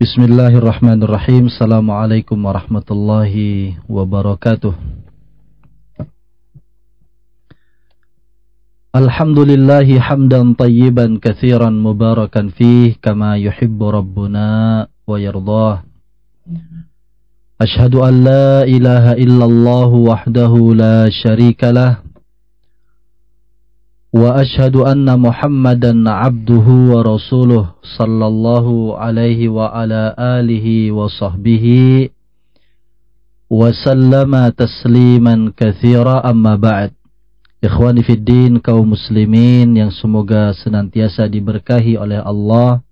Bismillahirrahmanirrahim. Assalamualaikum warahmatullahi wabarakatuh. Alhamdulillahi hamdan tayyiban kathiran mubarakan fih kama yuhibbu rabbuna wa yardah. Ashhadu an la ilaha illallah wahdahu la sharika lah. وأشهد أن محمدا عبده ورسوله صلى الله عليه وعلى آله وصحبه وسلم تسليما كثيرا أما بعد Ikhwani Fiddin kaum muslimin yang semoga senantiasa diberkahi oleh Allah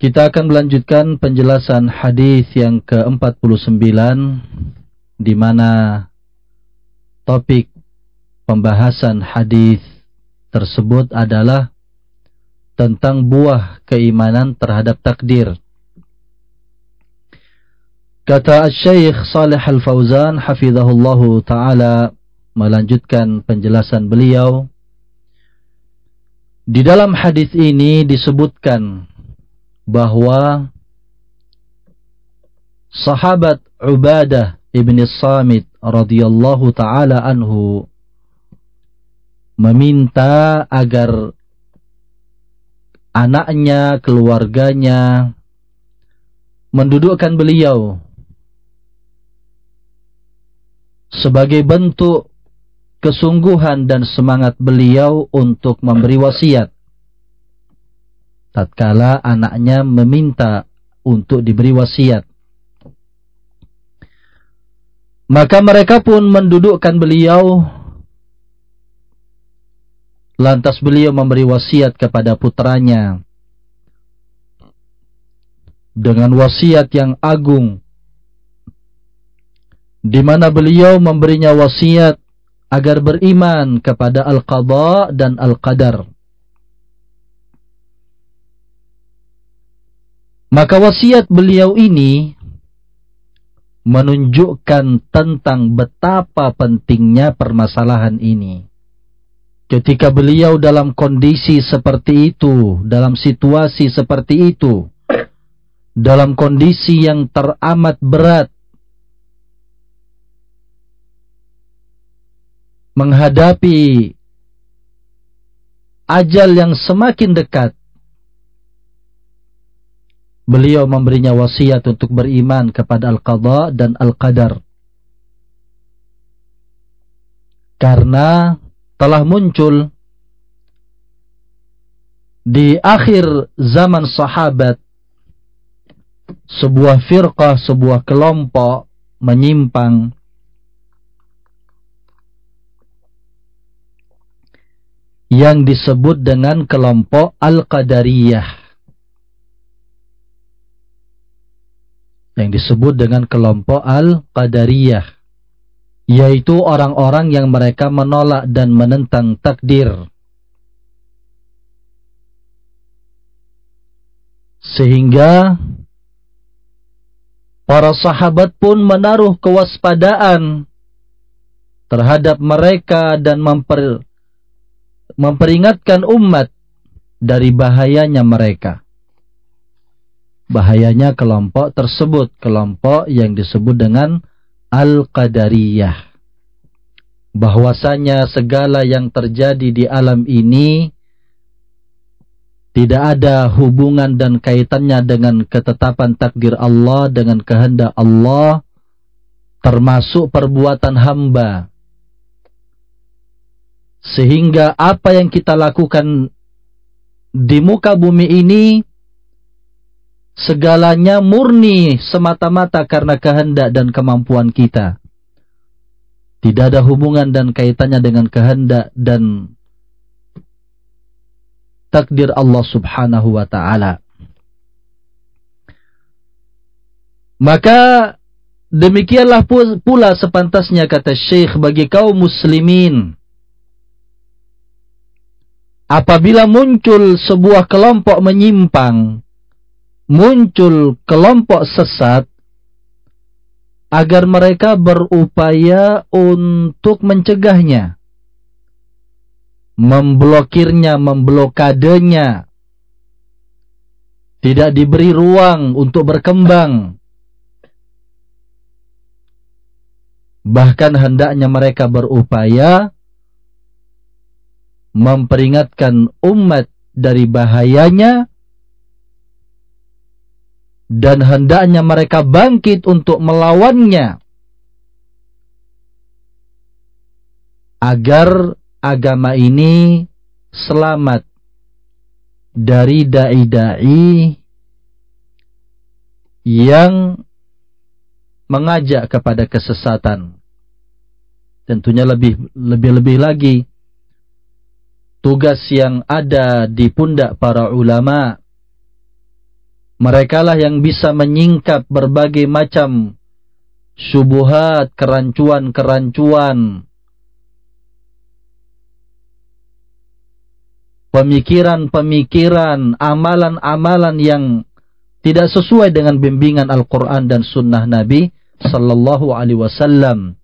Kita akan melanjutkan penjelasan hadis yang ke-49 di mana topik pembahasan hadis tersebut adalah tentang buah keimanan terhadap takdir. Kata Syekh Salih Al-Fauzan hafizahullahu taala melanjutkan penjelasan beliau di dalam hadis ini disebutkan bahwa sahabat Ubadah ibn Samit radhiyallahu taala anhu meminta agar anaknya, keluarganya mendudukkan beliau sebagai bentuk kesungguhan dan semangat beliau untuk memberi wasiat. Tatkala anaknya meminta untuk diberi wasiat. Maka mereka pun mendudukkan beliau Lantas beliau memberi wasiat kepada putranya dengan wasiat yang agung di mana beliau memberinya wasiat agar beriman kepada al-qada dan al-qadar. Maka wasiat beliau ini menunjukkan tentang betapa pentingnya permasalahan ini. Ketika beliau dalam kondisi seperti itu, dalam situasi seperti itu, dalam kondisi yang teramat berat, menghadapi ajal yang semakin dekat, beliau memberinya wasiat untuk beriman kepada Al-Qadha dan Al-Qadar. Karena telah muncul di akhir zaman sahabat sebuah firqah, sebuah kelompok menyimpang yang disebut dengan kelompok Al-Qadariyah. Yang disebut dengan kelompok Al-Qadariyah yaitu orang-orang yang mereka menolak dan menentang takdir. Sehingga para sahabat pun menaruh kewaspadaan terhadap mereka dan memper, memperingatkan umat dari bahayanya mereka. Bahayanya kelompok tersebut, kelompok yang disebut dengan Al-Qadariyah. Bahwasanya segala yang terjadi di alam ini tidak ada hubungan dan kaitannya dengan ketetapan takdir Allah, dengan kehendak Allah, termasuk perbuatan hamba. Sehingga apa yang kita lakukan di muka bumi ini segalanya murni semata-mata karena kehendak dan kemampuan kita. Tidak ada hubungan dan kaitannya dengan kehendak dan takdir Allah subhanahu wa ta'ala. Maka demikianlah pula sepantasnya kata Syekh bagi kaum muslimin. Apabila muncul sebuah kelompok menyimpang muncul kelompok sesat agar mereka berupaya untuk mencegahnya, memblokirnya, memblokadenya. Tidak diberi ruang untuk berkembang. Bahkan hendaknya mereka berupaya memperingatkan umat dari bahayanya dan hendaknya mereka bangkit untuk melawannya agar agama ini selamat dari dai-dai yang mengajak kepada kesesatan. Tentunya lebih lebih lebih lagi tugas yang ada di pundak para ulama. Mereka lah yang bisa menyingkap berbagai macam syubuhat, kerancuan-kerancuan, pemikiran-pemikiran, amalan-amalan yang tidak sesuai dengan bimbingan Al-Quran dan Sunnah Nabi Sallallahu Alaihi Wasallam.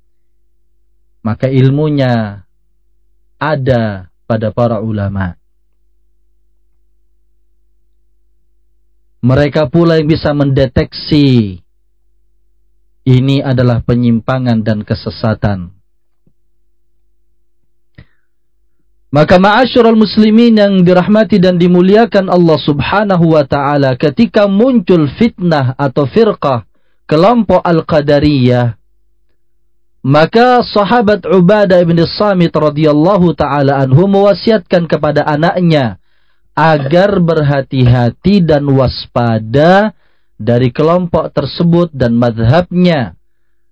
Maka ilmunya ada pada para ulama. Mereka pula yang bisa mendeteksi ini adalah penyimpangan dan kesesatan. Maka ma'asyiral muslimin yang dirahmati dan dimuliakan Allah Subhanahu wa taala ketika muncul fitnah atau firqah kelompok Al-Qadariyah maka sahabat Ubadah bin Samit radhiyallahu taala anhu mewasiatkan kepada anaknya agar berhati-hati dan waspada dari kelompok tersebut dan madhabnya.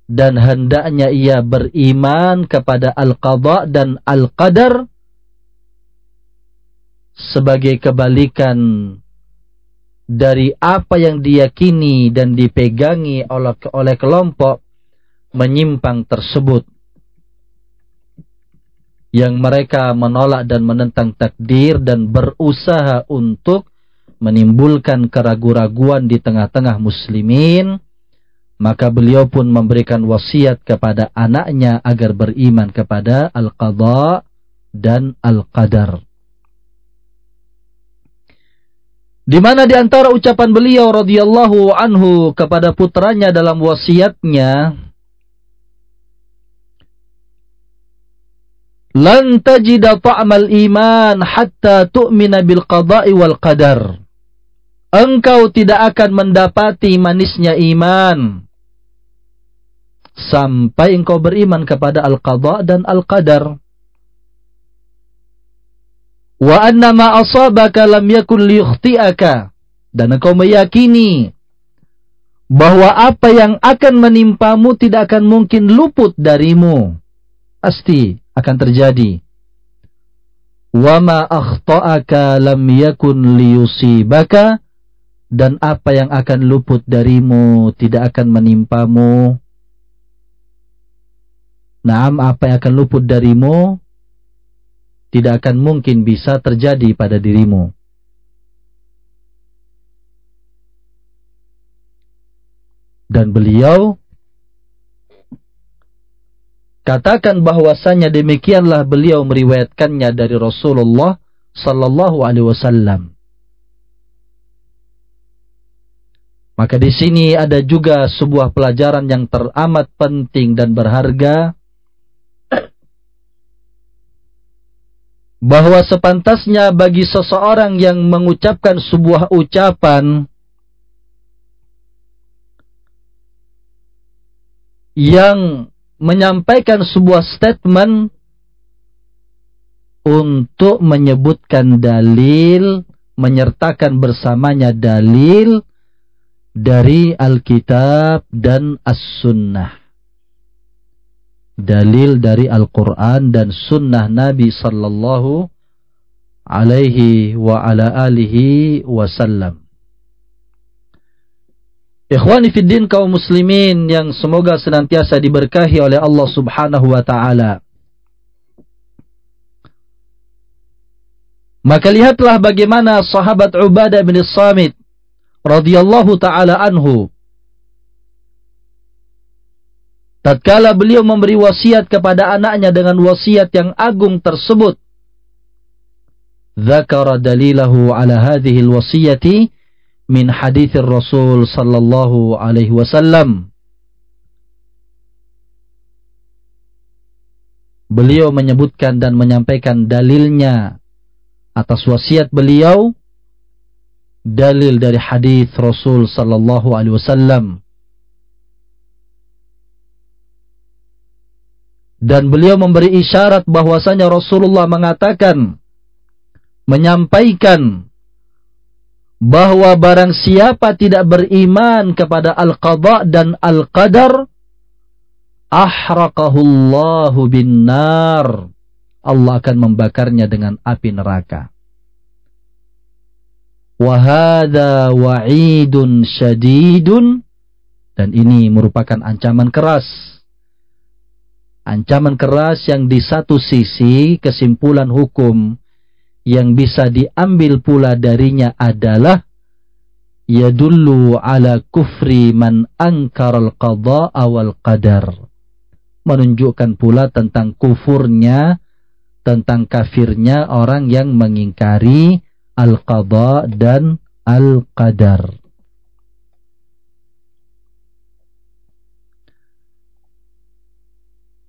Dan hendaknya ia beriman kepada al-qadha dan al-qadar sebagai kebalikan dari apa yang diyakini dan dipegangi oleh oleh kelompok menyimpang tersebut yang mereka menolak dan menentang takdir dan berusaha untuk menimbulkan keraguan-raguan di tengah-tengah muslimin maka beliau pun memberikan wasiat kepada anaknya agar beriman kepada al-qadha dan al-qadar. Di mana di antara ucapan beliau radhiyallahu anhu kepada putranya dalam wasiatnya Lan tajida ta'mal iman hatta tu'mina bil qada'i wal qadar. Engkau tidak akan mendapati manisnya iman sampai engkau beriman kepada al-qada dan al-qadar. Wa anna ma asabaka lam yakun liyukhti'aka. Dan engkau meyakini bahwa apa yang akan menimpamu tidak akan mungkin luput darimu. Pasti akan terjadi. Wama akhta'aka lam yakun liyusibaka dan apa yang akan luput darimu tidak akan menimpamu. Naam apa yang akan luput darimu tidak akan mungkin bisa terjadi pada dirimu. Dan beliau Katakan bahwasanya demikianlah beliau meriwayatkannya dari Rasulullah sallallahu alaihi wasallam. Maka di sini ada juga sebuah pelajaran yang teramat penting dan berharga bahwa sepantasnya bagi seseorang yang mengucapkan sebuah ucapan yang menyampaikan sebuah statement untuk menyebutkan dalil, menyertakan bersamanya dalil dari Alkitab dan As-Sunnah. Dalil dari Al-Quran dan Sunnah Nabi Sallallahu Alaihi wa ala alihi wasallam. Ikhwani fiddin kaum muslimin yang semoga senantiasa diberkahi oleh Allah subhanahu wa ta'ala. Maka lihatlah bagaimana sahabat Ubadah bin Samit radhiyallahu taala anhu tatkala beliau memberi wasiat kepada anaknya dengan wasiat yang agung tersebut dzakara dalilahu ala hadhihi alwasiyati min hadis Rasul sallallahu alaihi wasallam. Beliau menyebutkan dan menyampaikan dalilnya atas wasiat beliau dalil dari hadis Rasul sallallahu alaihi wasallam. Dan beliau memberi isyarat bahwasanya Rasulullah mengatakan menyampaikan bahwa barang siapa tidak beriman kepada al-qada dan al-qadar ahraqahullahu bin nar Allah akan membakarnya dengan api neraka. Wahada wa'idun syadidun. Dan ini merupakan ancaman keras. Ancaman keras yang di satu sisi kesimpulan hukum yang bisa diambil pula darinya adalah yadullu ala kufri man angkaral qada awal qadar. Menunjukkan pula tentang kufurnya, tentang kafirnya orang yang mengingkari al-qada dan al-qadar.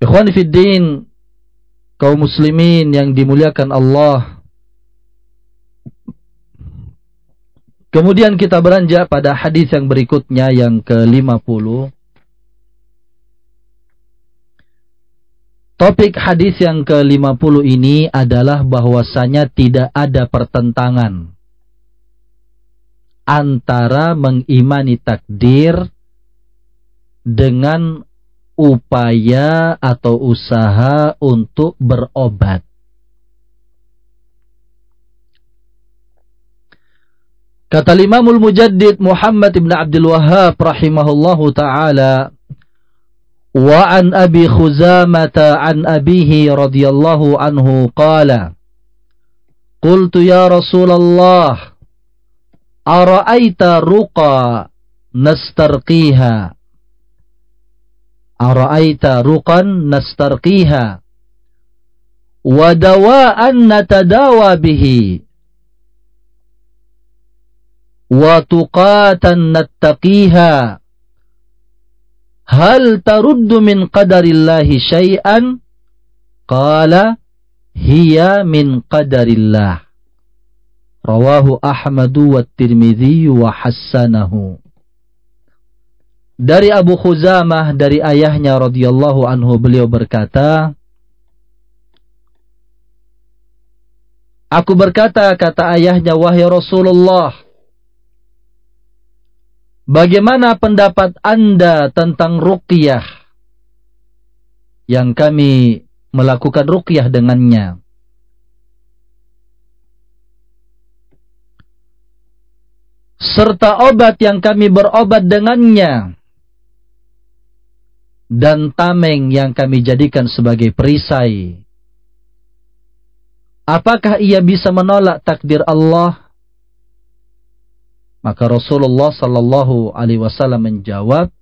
Ikhwan Fiddin, kaum muslimin yang dimuliakan Allah Kemudian kita beranjak pada hadis yang berikutnya yang ke-50. Topik hadis yang ke-50 ini adalah bahwasanya tidak ada pertentangan antara mengimani takdir dengan upaya atau usaha untuk berobat. Kata Imamul Mujaddid Muhammad ibn Abdul Wahhab rahimahullahu taala wa an Abi Khuzamah an abihi radhiyallahu anhu qala Qultu ya Rasulullah ara'aita ruqa nastarqiha Ara'aita ruqan nastarqiha wa dawa'an natadawa bihi wa tuqatan nattaqiha. Hal taruddu min qadarillahi syai'an? Qala hiya min qadarillah. Rawahu ahmadu wa tirmidhi wa hassanahu. Dari Abu Khuzamah dari ayahnya radhiyallahu anhu beliau berkata Aku berkata kata ayahnya wahai Rasulullah Bagaimana pendapat Anda tentang ruqyah yang kami melakukan ruqyah dengannya? Serta obat yang kami berobat dengannya dan tameng yang kami jadikan sebagai perisai. Apakah ia bisa menolak takdir Allah? Maka Rasulullah sallallahu alaihi wasallam menjawab,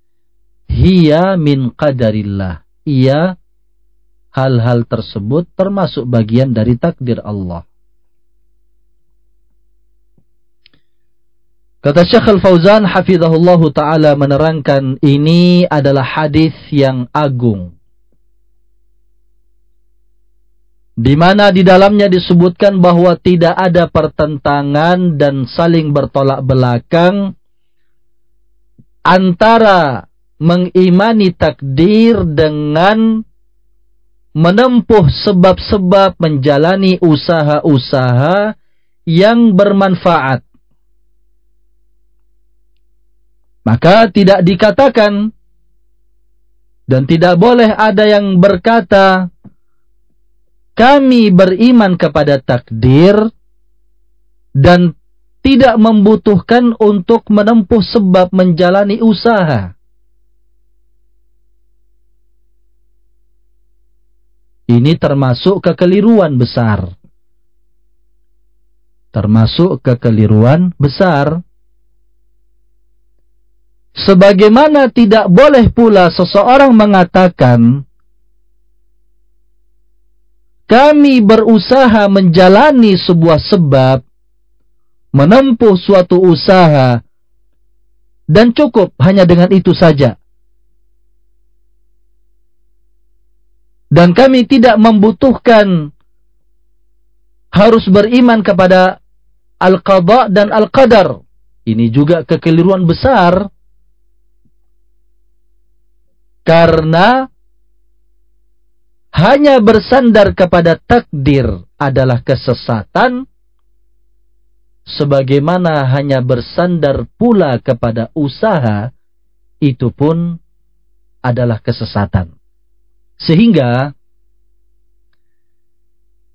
"Hiya min qadarillah." Ia hal-hal tersebut termasuk bagian dari takdir Allah. Kata Syekh Al-Fauzan hafizahullahu taala menerangkan ini adalah hadis yang agung di mana di dalamnya disebutkan bahwa tidak ada pertentangan dan saling bertolak belakang antara mengimani takdir dengan menempuh sebab-sebab menjalani usaha-usaha yang bermanfaat. Maka tidak dikatakan dan tidak boleh ada yang berkata kami beriman kepada takdir dan tidak membutuhkan untuk menempuh sebab menjalani usaha. Ini termasuk kekeliruan besar. Termasuk kekeliruan besar. Sebagaimana tidak boleh pula seseorang mengatakan kami berusaha menjalani sebuah sebab, menempuh suatu usaha dan cukup hanya dengan itu saja. Dan kami tidak membutuhkan harus beriman kepada al-qadha dan al-qadar. Ini juga kekeliruan besar. Karena hanya bersandar kepada takdir adalah kesesatan sebagaimana hanya bersandar pula kepada usaha, itu pun adalah kesesatan. Sehingga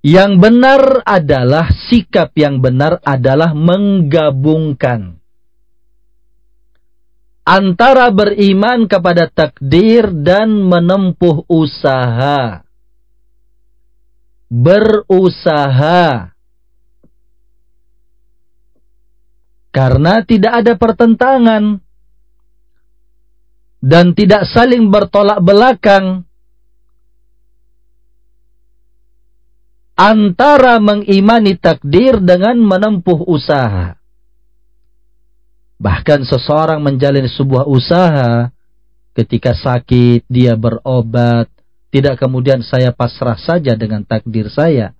yang benar adalah sikap yang benar adalah menggabungkan antara beriman kepada takdir dan menempuh usaha. Berusaha Karena tidak ada pertentangan dan tidak saling bertolak belakang antara mengimani takdir dengan menempuh usaha. Bahkan seseorang menjalin sebuah usaha ketika sakit dia berobat, tidak kemudian saya pasrah saja dengan takdir saya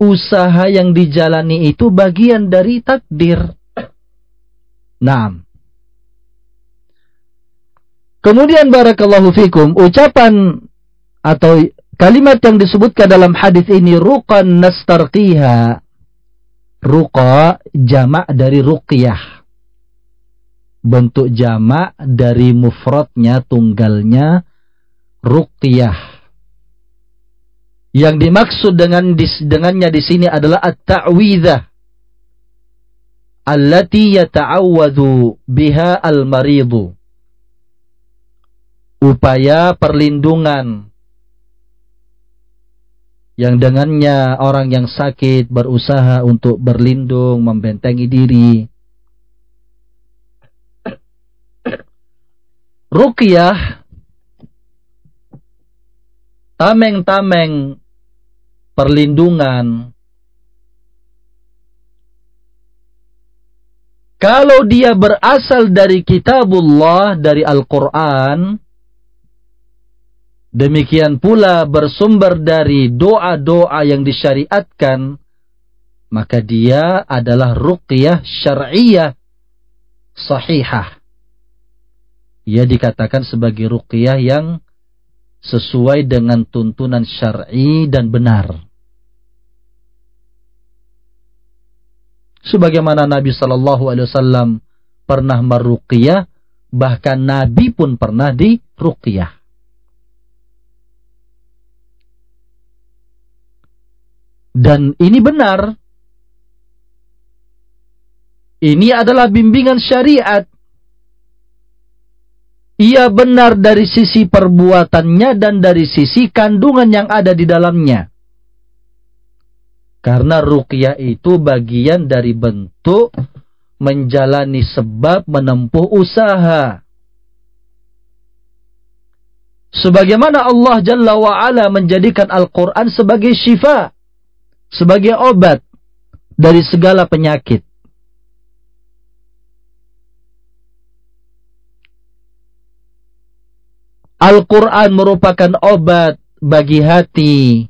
usaha yang dijalani itu bagian dari takdir. Nah. Kemudian barakallahu fikum ucapan atau kalimat yang disebutkan dalam hadis ini ruqan nastarqiha. Ruqa jamak dari ruqyah. Bentuk jamak dari mufradnya tunggalnya ruqyah yang dimaksud dengan dengannya di sini adalah at-ta'widzah allati yata'awwadhu biha al-maridu. Upaya perlindungan yang dengannya orang yang sakit berusaha untuk berlindung, membentengi diri. Ruqyah tameng-tameng perlindungan. Kalau dia berasal dari kitabullah, dari Al-Quran, demikian pula bersumber dari doa-doa yang disyariatkan, maka dia adalah ruqyah syar'iyah sahihah. Ia dikatakan sebagai ruqyah yang sesuai dengan tuntunan syar'i dan benar. Sebagaimana Nabi Shallallahu Alaihi Wasallam pernah meruqyah, bahkan Nabi pun pernah diruqyah. Dan ini benar. Ini adalah bimbingan syariat. Ia benar dari sisi perbuatannya dan dari sisi kandungan yang ada di dalamnya. Karena ruqyah itu bagian dari bentuk menjalani sebab menempuh usaha. Sebagaimana Allah Jalla wa'ala menjadikan Al-Quran sebagai syifa. Sebagai obat dari segala penyakit. Al-Quran merupakan obat bagi hati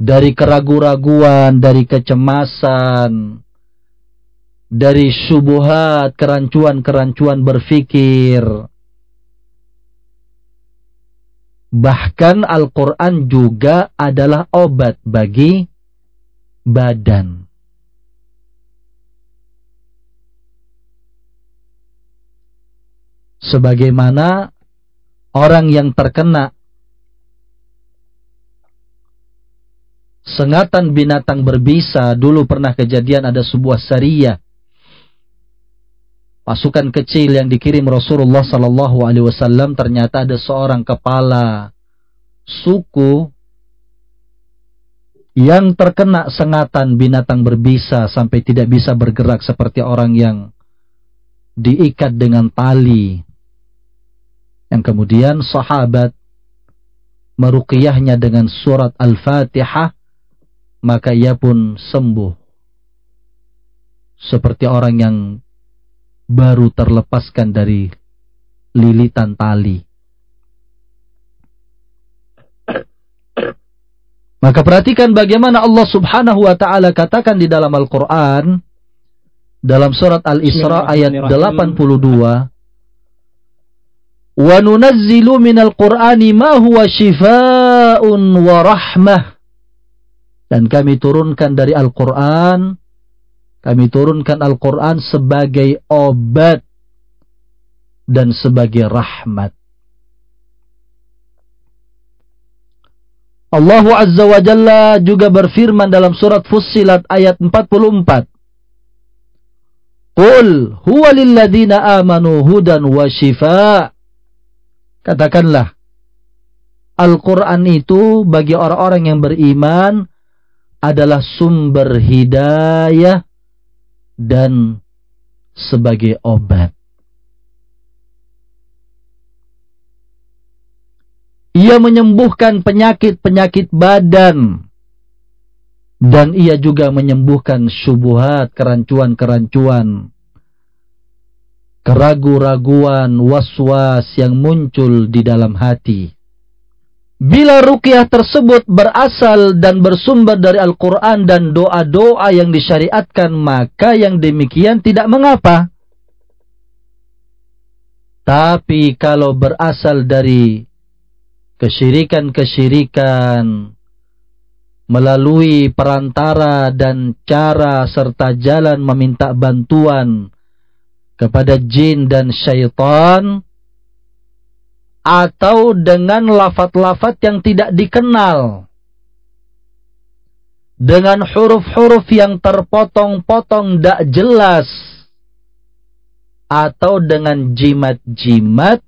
dari keraguan-raguan, dari kecemasan, dari subuhat, kerancuan-kerancuan berfikir. Bahkan Al-Quran juga adalah obat bagi badan. Sebagaimana orang yang terkena sengatan binatang berbisa. Dulu pernah kejadian ada sebuah syariah pasukan kecil yang dikirim Rasulullah Sallallahu Alaihi Wasallam. Ternyata ada seorang kepala suku yang terkena sengatan binatang berbisa sampai tidak bisa bergerak seperti orang yang diikat dengan tali yang kemudian sahabat meruqyahnya dengan surat Al-Fatihah maka ia pun sembuh seperti orang yang baru terlepaskan dari lilitan tali. Maka perhatikan bagaimana Allah Subhanahu wa taala katakan di dalam Al-Qur'an dalam surat Al-Isra ayat 82 Wa nunazzilu minal Qur'ani ma huwa shifaa'un dan kami turunkan dari Al-Qur'an kami turunkan Al-Quran sebagai obat dan sebagai rahmat. Allah Azza wa Jalla juga berfirman dalam surat Fussilat ayat 44. Qul huwa lilladina amanu hudan wa shifa. Katakanlah, Al-Quran itu bagi orang-orang yang beriman adalah sumber hidayah dan sebagai obat. Ia menyembuhkan penyakit-penyakit badan. Dan ia juga menyembuhkan syubuhat, kerancuan-kerancuan. Keragu-raguan, was-was yang muncul di dalam hati. Bila rukyah tersebut berasal dan bersumber dari Al-Quran dan doa-doa yang disyariatkan, maka yang demikian tidak mengapa. Tapi kalau berasal dari kesyirikan-kesyirikan, melalui perantara dan cara serta jalan meminta bantuan kepada jin dan syaitan, atau dengan lafat-lafat yang tidak dikenal. Dengan huruf-huruf yang terpotong-potong tidak jelas. Atau dengan jimat-jimat.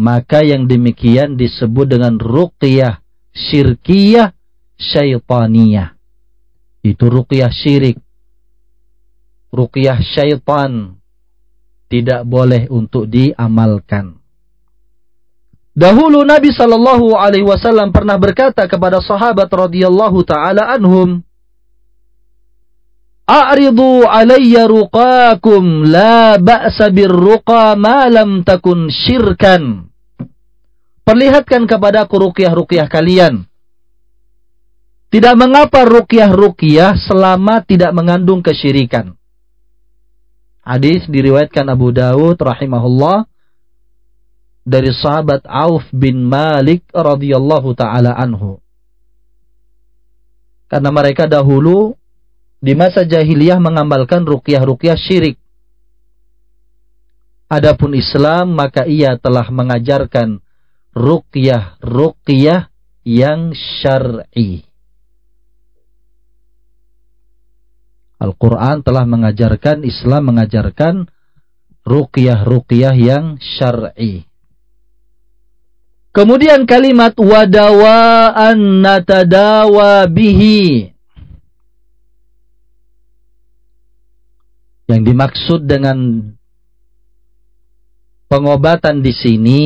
Maka yang demikian disebut dengan ruqyah syirkiyah syaitaniyah. Itu ruqyah syirik. Ruqyah syaitan. Tidak boleh untuk diamalkan. Dahulu Nabi Shallallahu Alaihi Wasallam pernah berkata kepada sahabat radhiyallahu taala anhum, A'ridu alayya ruqakum la ba'sa birruqa ma lam takun syirkan. Perlihatkan kepada aku ruqyah-ruqyah kalian. Tidak mengapa ruqyah-ruqyah selama tidak mengandung kesyirikan. Hadis diriwayatkan Abu Dawud rahimahullah dari sahabat Auf bin Malik radhiyallahu taala anhu. Karena mereka dahulu di masa jahiliyah mengamalkan ruqyah-ruqyah syirik. Adapun Islam maka ia telah mengajarkan ruqyah-ruqyah yang syar'i. Al-Quran telah mengajarkan, Islam mengajarkan ruqyah-ruqyah yang syar'i. Kemudian kalimat wadawaan natadawa bihi. Yang dimaksud dengan pengobatan di sini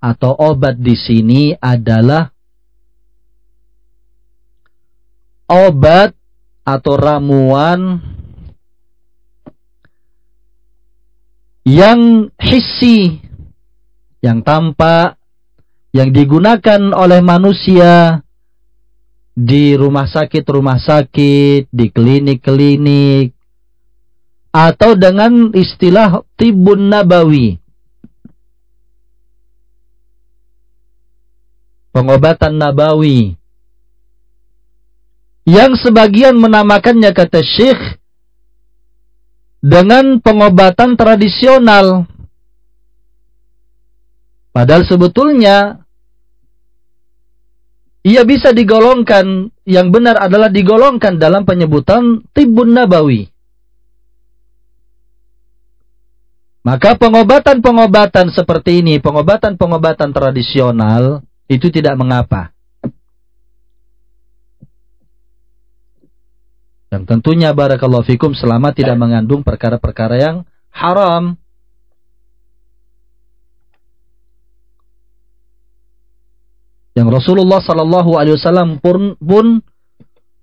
atau obat di sini adalah obat atau ramuan yang hissi yang tampak yang digunakan oleh manusia di rumah sakit-rumah sakit, di klinik-klinik, atau dengan istilah tibun nabawi. Pengobatan nabawi. Yang sebagian menamakannya kata Syekh dengan pengobatan tradisional Padahal sebetulnya ia bisa digolongkan yang benar adalah digolongkan dalam penyebutan tibun nabawi. Maka pengobatan-pengobatan seperti ini, pengobatan-pengobatan tradisional itu tidak mengapa. Dan tentunya barakallahu fikum selama tidak mengandung perkara-perkara yang haram. yang Rasulullah Sallallahu Alaihi Wasallam pun, pun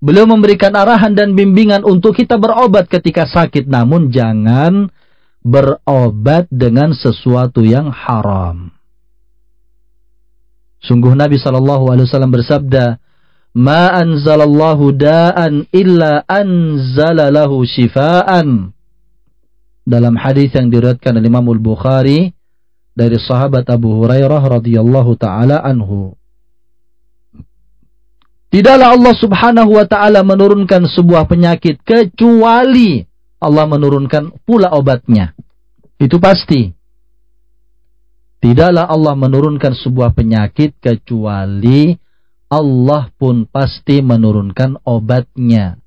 Beliau memberikan arahan dan bimbingan untuk kita berobat ketika sakit. Namun jangan berobat dengan sesuatu yang haram. Sungguh Nabi SAW bersabda, Ma anzalallahu da'an illa anzalalahu shifaan. Dalam hadis yang diriwayatkan oleh Imam Al-Bukhari dari sahabat Abu Hurairah radhiyallahu taala anhu. Tidaklah Allah subhanahu wa ta'ala menurunkan sebuah penyakit kecuali Allah menurunkan pula obatnya. Itu pasti. Tidaklah Allah menurunkan sebuah penyakit kecuali Allah pun pasti menurunkan obatnya.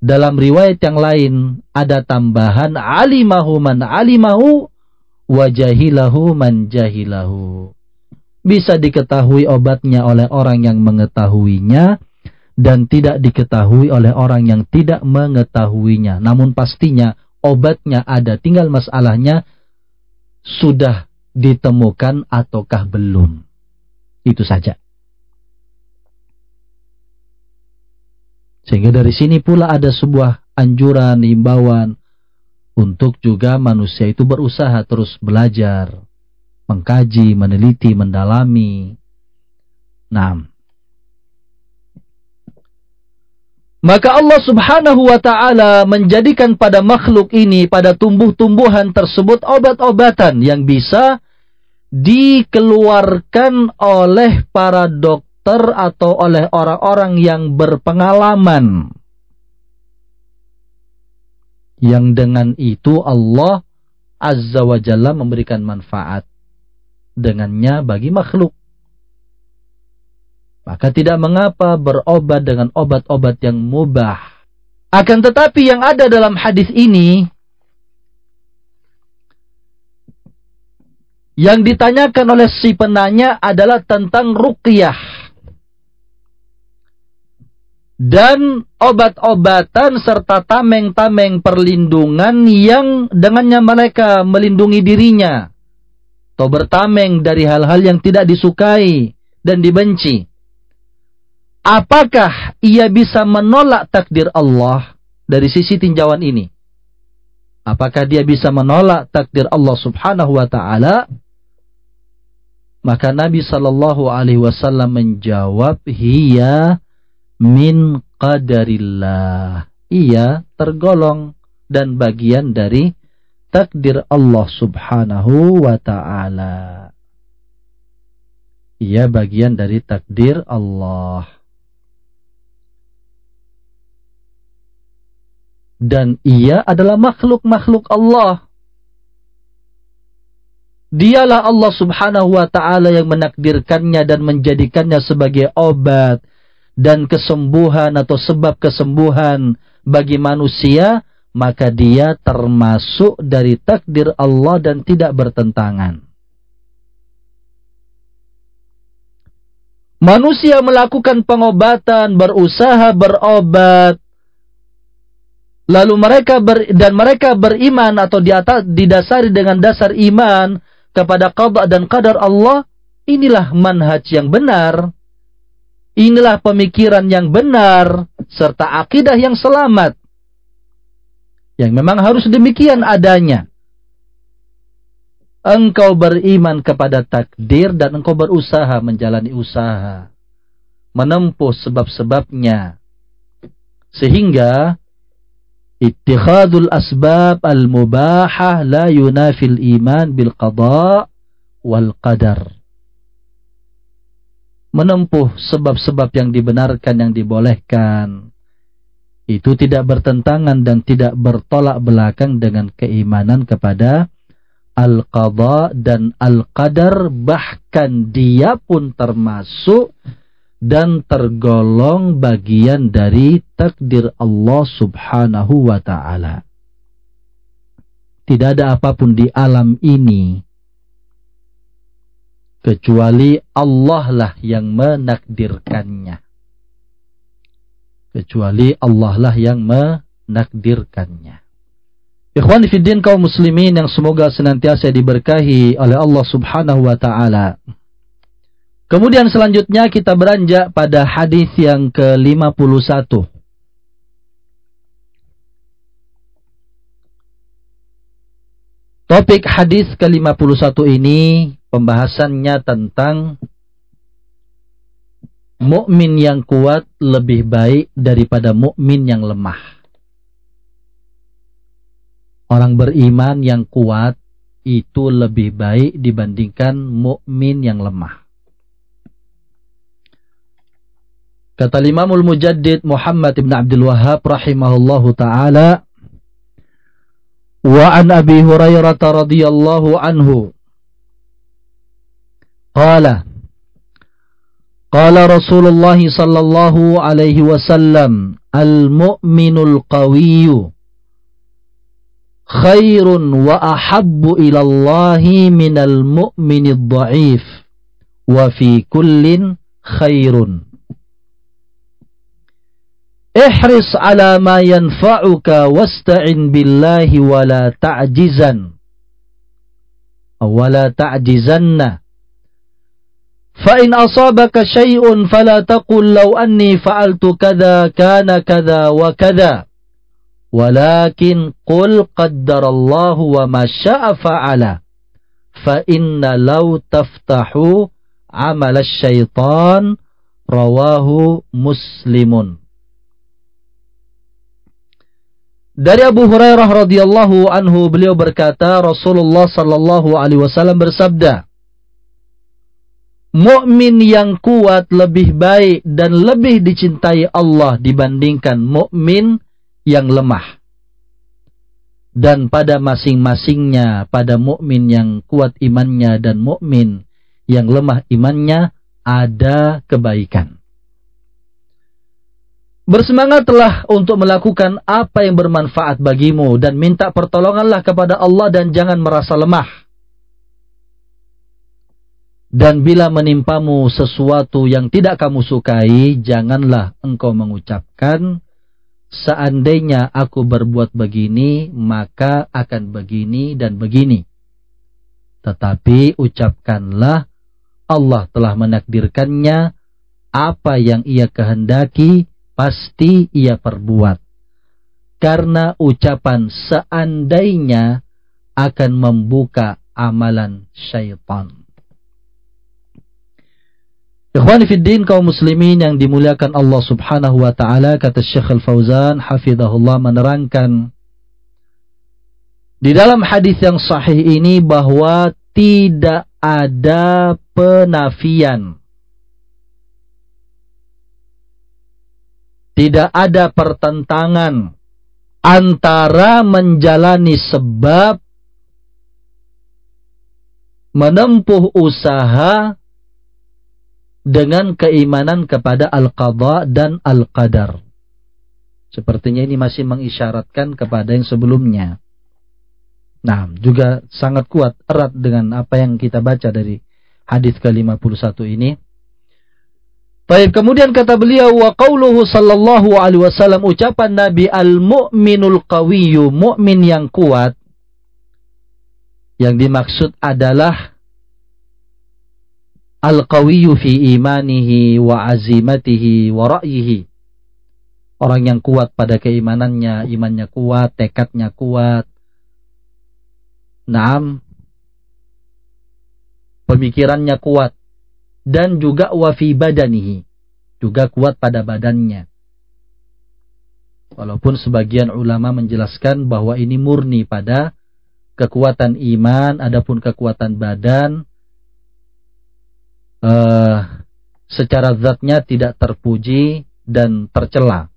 Dalam riwayat yang lain ada tambahan alimahu man alimahu wajahilahu man jahilahu bisa diketahui obatnya oleh orang yang mengetahuinya dan tidak diketahui oleh orang yang tidak mengetahuinya. Namun pastinya obatnya ada, tinggal masalahnya sudah ditemukan ataukah belum. Itu saja. Sehingga dari sini pula ada sebuah anjuran, himbauan untuk juga manusia itu berusaha terus belajar, mengkaji, meneliti, mendalami. Nah, maka Allah Subhanahu wa taala menjadikan pada makhluk ini, pada tumbuh-tumbuhan tersebut obat-obatan yang bisa dikeluarkan oleh para dokter atau oleh orang-orang yang berpengalaman. Yang dengan itu Allah Azza wa Jalla memberikan manfaat dengannya bagi makhluk. Maka tidak mengapa berobat dengan obat-obat yang mubah. Akan tetapi yang ada dalam hadis ini yang ditanyakan oleh si penanya adalah tentang ruqyah. Dan obat-obatan serta tameng-tameng perlindungan yang dengannya mereka melindungi dirinya atau bertameng dari hal-hal yang tidak disukai dan dibenci. Apakah ia bisa menolak takdir Allah dari sisi tinjauan ini? Apakah dia bisa menolak takdir Allah Subhanahu wa taala? Maka Nabi sallallahu alaihi wasallam menjawab, "Hiya min qadarillah." Ia tergolong dan bagian dari takdir Allah subhanahu wa ta'ala. Ia bagian dari takdir Allah. Dan ia adalah makhluk-makhluk Allah. Dialah Allah subhanahu wa ta'ala yang menakdirkannya dan menjadikannya sebagai obat dan kesembuhan atau sebab kesembuhan bagi manusia maka dia termasuk dari takdir Allah dan tidak bertentangan. Manusia melakukan pengobatan, berusaha berobat, lalu mereka ber, dan mereka beriman atau di atas didasari dengan dasar iman kepada qada dan qadar Allah, inilah manhaj yang benar. Inilah pemikiran yang benar serta akidah yang selamat. Yang memang harus demikian adanya. Engkau beriman kepada takdir dan engkau berusaha menjalani usaha. Menempuh sebab-sebabnya. Sehingga ittikhadul asbab al-mubahah la yunafil iman bil qada wal qadar. Menempuh sebab-sebab yang dibenarkan, yang dibolehkan itu tidak bertentangan dan tidak bertolak belakang dengan keimanan kepada al-qadha dan al-qadar bahkan dia pun termasuk dan tergolong bagian dari takdir Allah Subhanahu wa taala. Tidak ada apa pun di alam ini kecuali Allah lah yang menakdirkannya kecuali Allah lah yang menakdirkannya. Ikhwan fiddin kaum muslimin yang semoga senantiasa diberkahi oleh Allah Subhanahu wa taala. Kemudian selanjutnya kita beranjak pada hadis yang ke-51. Topik hadis ke-51 ini pembahasannya tentang mukmin yang kuat lebih baik daripada mukmin yang lemah. Orang beriman yang kuat itu lebih baik dibandingkan mukmin yang lemah. Kata Imamul Mujaddid Muhammad ibn Abdul Wahhab rahimahullahu taala wa an Abi Hurairah radhiyallahu anhu qala qala Rasulullah sallallahu alaihi wasallam al-mu'minul qawiyyu khairun wa ahabbu ila Allah minal mu'minid dha'if wa fi kullin khairun Ihris ala ma yanfa'uka wasta'in billahi wa la ta'jizan. Wa la ta'jizanna. فإن أصابك شيء فلا تقل لو أني فعلت كذا كان كذا وكذا ولكن قل قدر الله وما شاء فعل فإن لو تفتح عمل الشيطان رواه مسلم Dari Abu Hurairah radhiyallahu anhu beliau berkata Rasulullah sallallahu alaihi wasallam bersabda Mukmin yang kuat lebih baik dan lebih dicintai Allah dibandingkan mukmin yang lemah. Dan pada masing-masingnya pada mukmin yang kuat imannya dan mukmin yang lemah imannya ada kebaikan. Bersemangatlah untuk melakukan apa yang bermanfaat bagimu dan minta pertolonganlah kepada Allah dan jangan merasa lemah. Dan bila menimpamu sesuatu yang tidak kamu sukai, janganlah engkau mengucapkan, seandainya aku berbuat begini, maka akan begini dan begini. Tetapi ucapkanlah, Allah telah menakdirkannya, apa yang ia kehendaki, pasti ia perbuat. Karena ucapan seandainya akan membuka amalan syaitan. Ikhwani Fiddin kaum muslimin yang dimuliakan Allah subhanahu wa ta'ala kata Syekh Al-Fauzan hafidhahullah menerangkan di dalam hadis yang sahih ini bahwa tidak ada penafian. Tidak ada pertentangan antara menjalani sebab menempuh usaha dengan keimanan kepada al-qadha dan al-qadar. Sepertinya ini masih mengisyaratkan kepada yang sebelumnya. Nah, juga sangat kuat, erat dengan apa yang kita baca dari hadis ke-51 ini. Baik, kemudian kata beliau wa qauluhu sallallahu alaihi wasallam ucapan Nabi al-mu'minul qawiyyu, mukmin yang kuat. Yang dimaksud adalah al-qawiyyu fi imanihi wa azimatihi wa ra'yihi. Orang yang kuat pada keimanannya, imannya kuat, tekadnya kuat. Naam. Pemikirannya kuat dan juga wafi badanihi juga kuat pada badannya walaupun sebagian ulama menjelaskan bahwa ini murni pada kekuatan iman adapun kekuatan badan uh, secara zatnya tidak terpuji dan tercela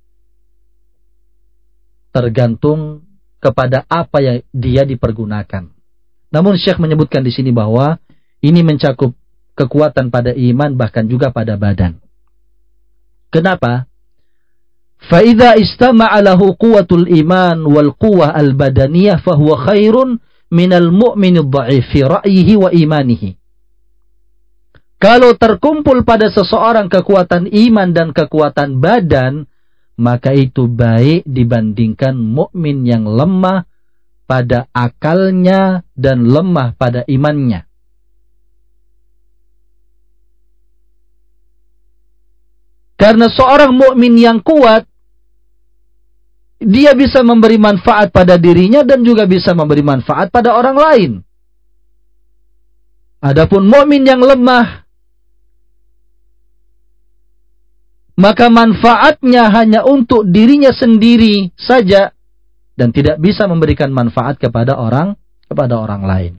tergantung kepada apa yang dia dipergunakan namun Syekh menyebutkan di sini bahwa ini mencakup kekuatan pada iman bahkan juga pada badan. Kenapa? Fa'idha istama'a lahu quwatul iman wal quwah al-badaniyah fahuwa khairun minal mu'min dha'if fi ra'yihi wa imanihi. Kalau terkumpul pada seseorang kekuatan iman dan kekuatan badan, maka itu baik dibandingkan mukmin yang lemah pada akalnya dan lemah pada imannya. Karena seorang mukmin yang kuat dia bisa memberi manfaat pada dirinya dan juga bisa memberi manfaat pada orang lain. Adapun mukmin yang lemah maka manfaatnya hanya untuk dirinya sendiri saja dan tidak bisa memberikan manfaat kepada orang kepada orang lain.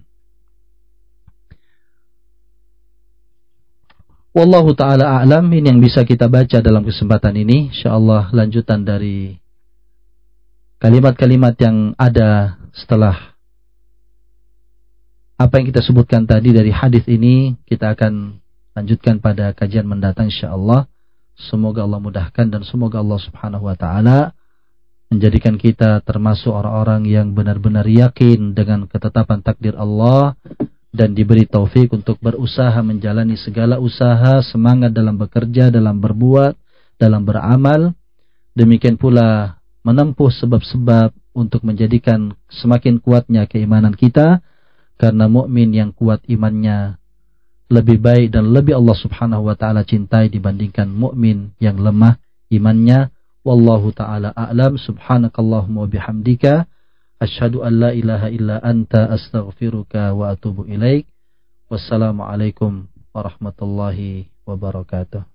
Wallahu taala a'lam ini yang bisa kita baca dalam kesempatan ini. Insyaallah lanjutan dari kalimat-kalimat yang ada setelah apa yang kita sebutkan tadi dari hadis ini kita akan lanjutkan pada kajian mendatang insyaallah. Semoga Allah mudahkan dan semoga Allah Subhanahu wa taala menjadikan kita termasuk orang-orang yang benar-benar yakin dengan ketetapan takdir Allah dan diberi taufik untuk berusaha menjalani segala usaha, semangat dalam bekerja, dalam berbuat, dalam beramal. Demikian pula menempuh sebab-sebab untuk menjadikan semakin kuatnya keimanan kita karena mukmin yang kuat imannya lebih baik dan lebih Allah Subhanahu wa taala cintai dibandingkan mukmin yang lemah imannya wallahu taala a'lam subhanakallahumma bihamdika Asyhadu an la ilaha illa anta astaghfiruka wa atubu ilaik. Wassalamualaikum warahmatullahi wabarakatuh.